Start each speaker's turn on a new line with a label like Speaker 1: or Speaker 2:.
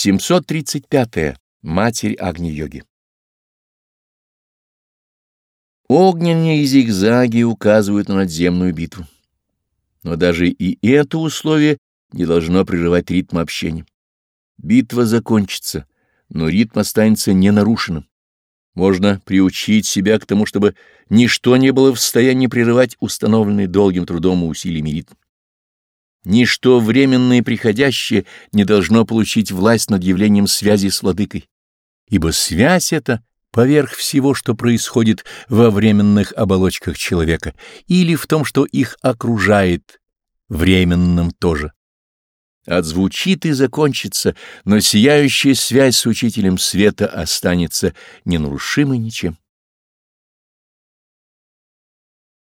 Speaker 1: 735. -е. Матерь Агни-йоги Огненные зигзаги указывают на надземную битву. Но даже и это условие не должно прерывать ритм общения. Битва закончится, но ритм останется ненарушенным. Можно приучить себя к тому, чтобы ничто не было в состоянии прерывать установленный долгим трудом и усилиями ритм. Ничто временное и приходящее не должно получить власть над явлением связи с владыкой, ибо связь эта поверх всего, что происходит во временных оболочках человека, или в том, что их окружает, временным тоже. Отзвучит и закончится, но сияющая связь с учителем света останется ненарушимой ничем.